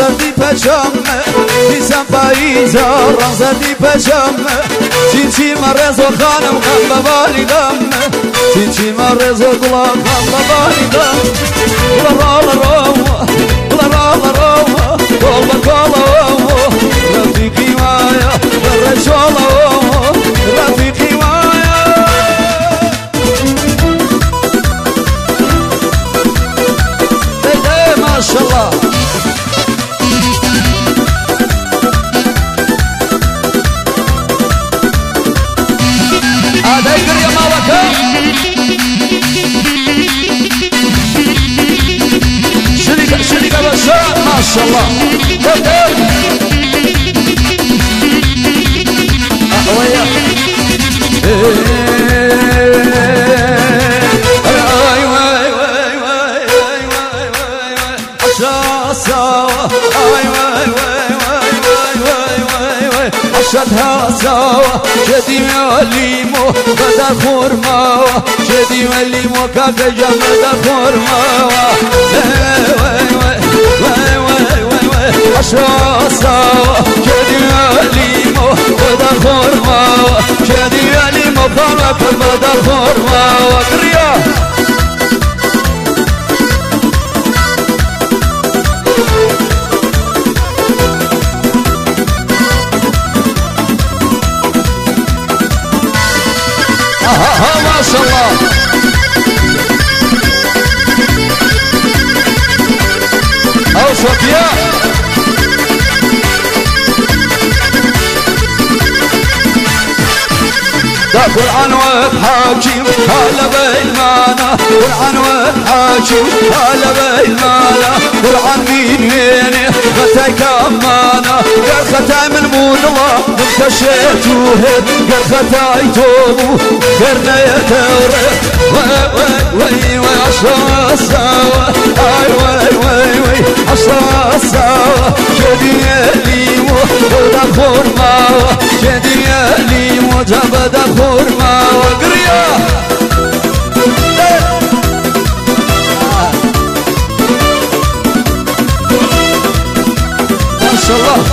پاییزا ران زردی پشم دیسان پاییزا ران زردی پشم چی چی مرزو خانم غم ببالی دم چی چی مرزو گلا غم ببالی دم گلا را را گلا را را گلا گلا رفیقی مایا رجالا رفیقی عشتها سوا شدي وليمو بدا خورما شدي وليمو كاك جمد خورما عشتها سوا شدي وليمو بدا خورما شدي وليمو كاك بدا خورما وقريا قرآن وحاكم هلا بالمانا قرآن مين مين؟ ختاي كمانا قال ختاي من مول الله من كشيت وهد قال ختاي توبو قرنا يتوري وي وي وي وي عشرة سوا. آي وي وي وي عشرة سوا. شدي لي ودا خورما شدي لي وجبد خورما وقريا شاء الله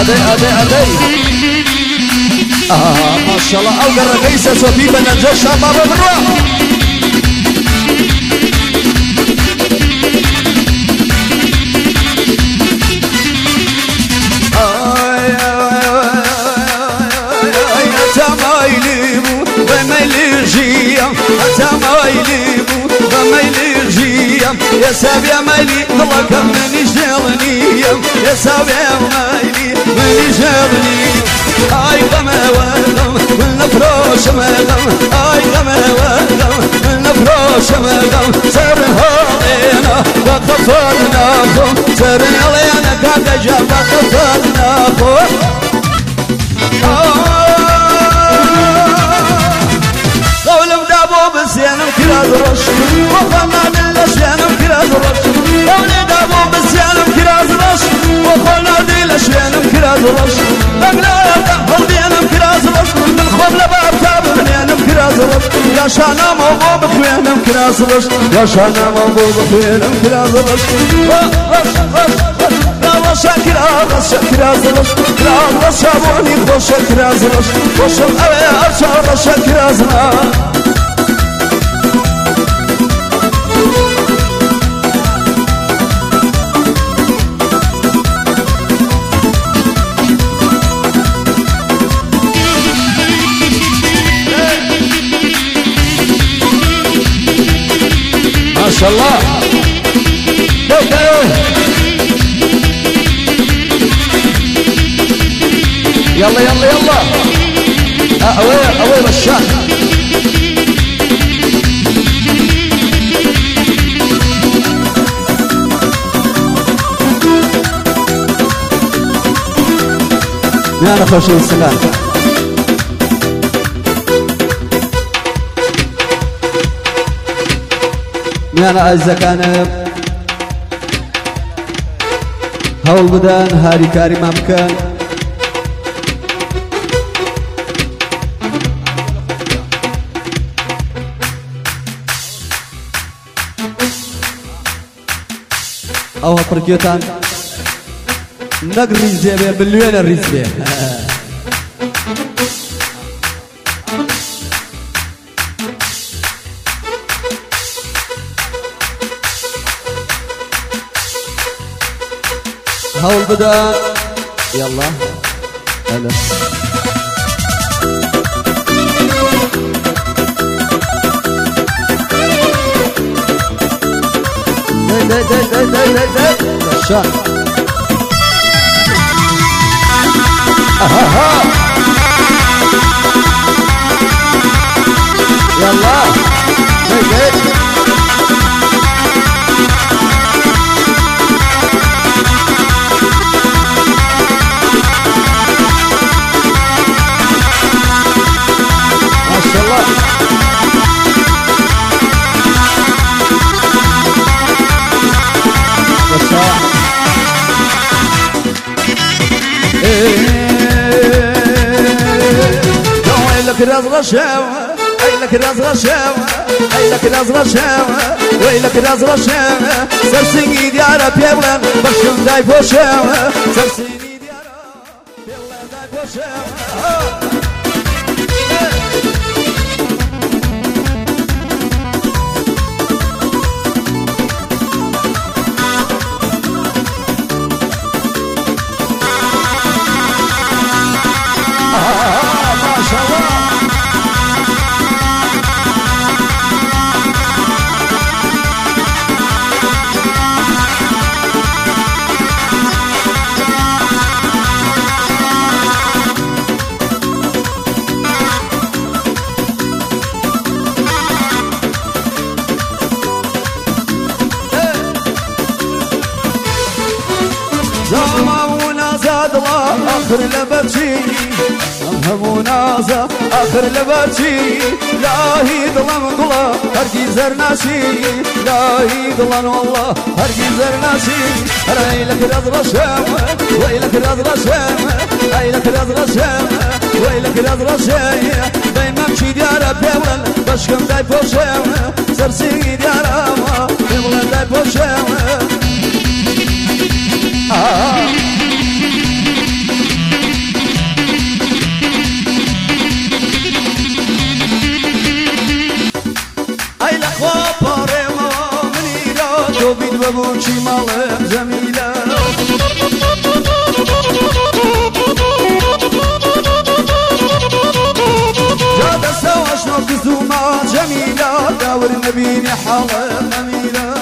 أدي أدي أدي آه ما شاء الله أوقر رئيسة صفي بنجاش شباب بالروح يا ساب يا مالي الله كم من يشغلني يا ساب يا مالي من يشغلني آي غم وغم من نفروش مغم آي غم وغم من نفروش مغم سر هالينا وقفرنا خو سر هالينا كاك جاب وقفرنا لشيانم كراز رش اقلا يبدا ديانم كراز رش من خوب لباب تاب منيانم كراز رش يا شانا موضوع بخوينم كراز رش يا شانا موضوع بخوينم كراز رش رش رش رش شاكرا رش شاكرا رش رش شابوني خوش شاكرا رش خوش اوي ارشا رش شاكرا رش شاء الله. يلا يلا يلا. أوي أوي رشاق. يا خوشي السلام. میانە ئازەکانم هەوڵ بدەن هاریکاریمان بکەن. ئەو هەپڕکێتان نەک ریزێ بێ بلوێنە ریز بێ هول بدا يلا هلا داي داي داي داي داي داي داي يلا لك راس غشاوة اي لك راس غشاوة اي لك راس غشاوة ويلك راس غشاوة. سرسيني ديارة بيبلن بشكم داي فوشاوة سرسيني ديارة بيبلن داي فوشاوة آخر لبرشي همونازا آخر لبرشي لاهي ظلم قلا هرقي زرناشي لاهي ظلم والله هرقي زرناشي راي لك رض رشام ويلك رض رشام اي لك رض رشام ويلك رض رشام دايما مشي ديارة بيولن بشكم داي بوشام سرسي ديارة ما بيولن داي بوشام آه. ببوچی مال جمیله جاد سواش نوكزو ما جميلة داور نبيني حال نميلة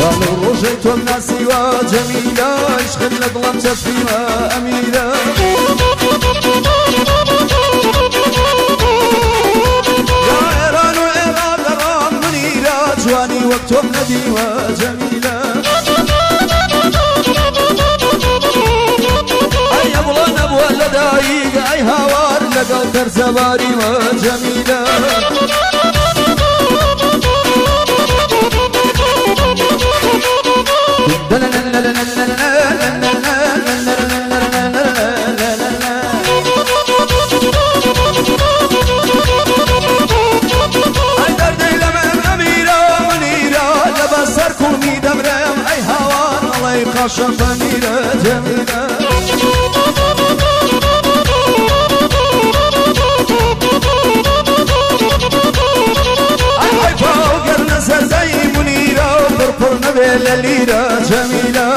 قال الرجيت الناس وجميلة اشخل لظلم تسليمة أميرة جواني لقل ترزباري وجميلة عاشق میره بربر نبيل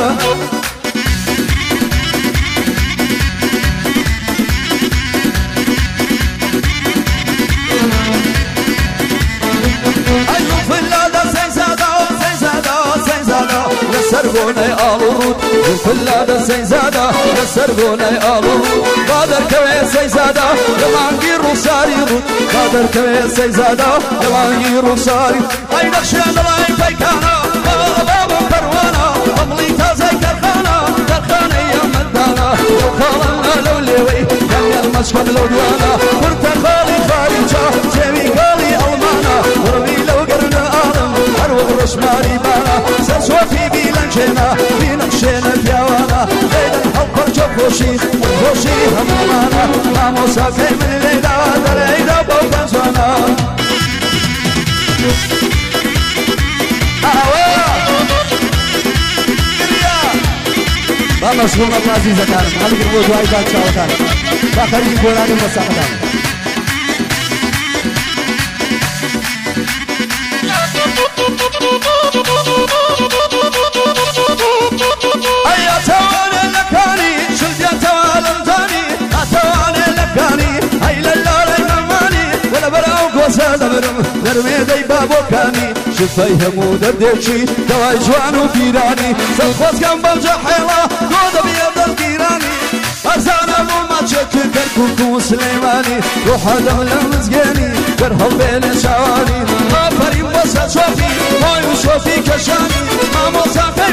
سرگونه آلود جن پلا دستی زادا دست سرگونه آلود قادر کوی سی زادا لمانگی رو ساری رود قادر کوی سی زادا لمانگی رو ساری ای نقشه دلای پیکانا بابا لودوانا. خالی جمی خالی ألمانا. آدم هر وقت رشماری بانا. سر خوشی خوشی هممانا همو a من لیدا در da بودن سانا Vamos, vamos, Aziz, cara. Vamos que eu vamos, jogar vamos, dar vamos, cara. vamos, carinho vamos, bolar vamos, moçada. شفای همو درد چی دوای جوان و پیرانی سر خواست کم بلجا حیلا گودا بیا در گیرانی ارزانا مو مچه که گر کوکو سلیمانی روح آدم لمزگانی گر هم بیل شوانی آفرین بسا شوفی مای و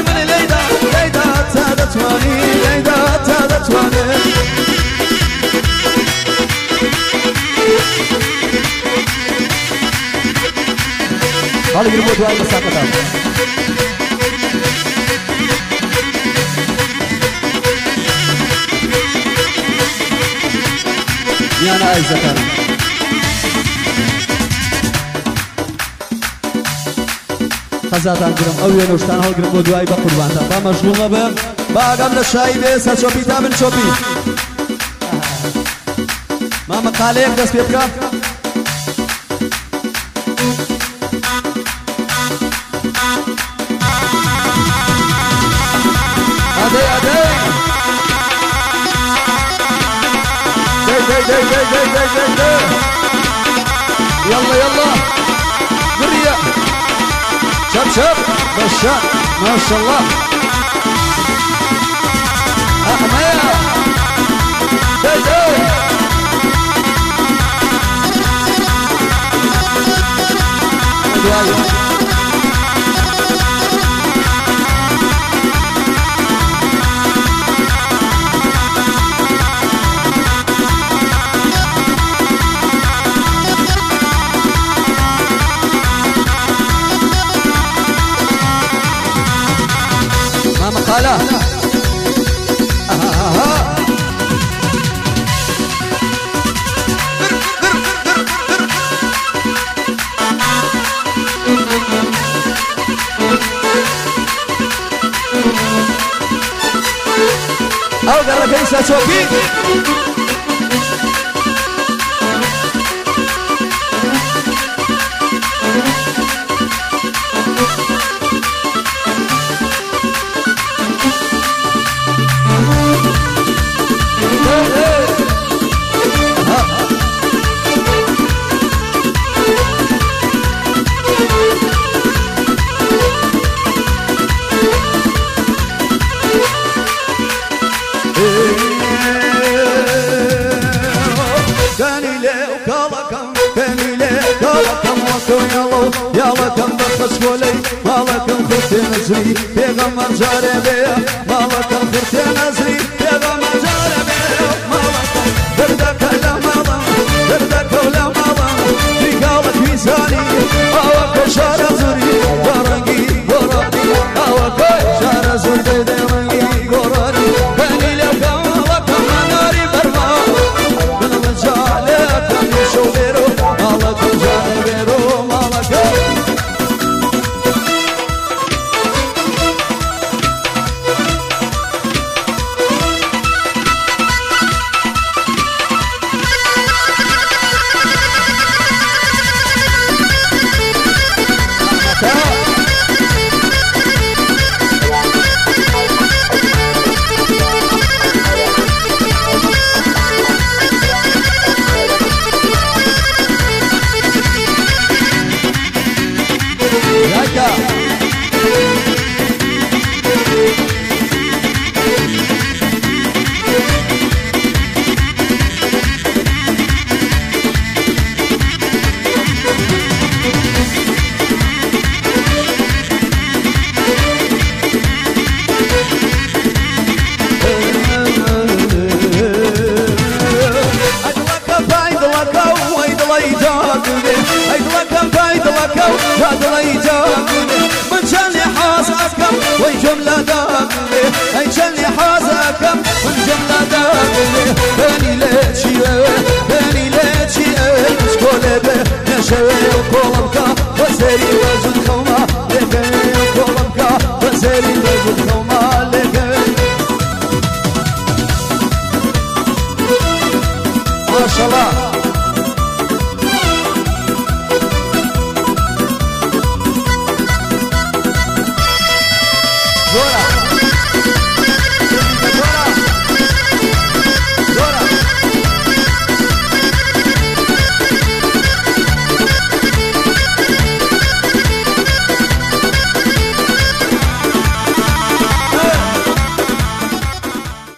من ليدا ليدا تا دتوانی لیدا هەڵگر بۆ دوای مەساقەدان یانە ئایزەکانم خەزاتان گرم ئەو وێنەشتان هەڵگرم بۆ دوای بە قوربانتان با مەشغوڵە بم باگەم لە شایی بێ سەر چۆپی تا من چۆپی. مامە قالەیەک دەست پێ بکە. hey hey hey hey hey hey hey يلا يلا قرية شب شب ما شاء ما شاء الله أحمد Quem já aqui? مالکم دست کولی مالکم خرتی نزوی پیغمبر جاره بیا مالکم خرتی نزوی حازەکەم وەی جملە داگوێ ئەی چەندی حازەکەم من جملە داگوێ بەنی لێ چیە بەنی لێ چیە